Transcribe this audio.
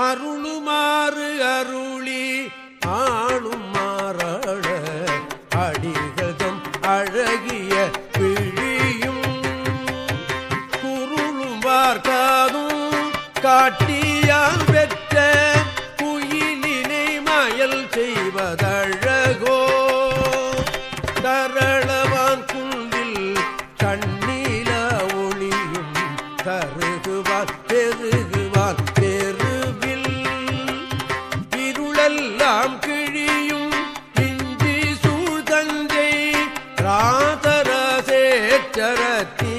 அருளுமாறு அருளி ஆளும் மாறாள அடிகதம் அழகிய பிழியும் குருளும் வார்க்காதும் காட்டியால் பெற்ற குயிலினை மயல் செய்வதழகோ. தரளவான் குன்றில் கண்ணீல ஒளியும் கருகுவார் பெருகுவார் பெரு யாம் கிழியும் இஞ்சி சூழ்தஞ்சை ராதரசேச்சரத்தீ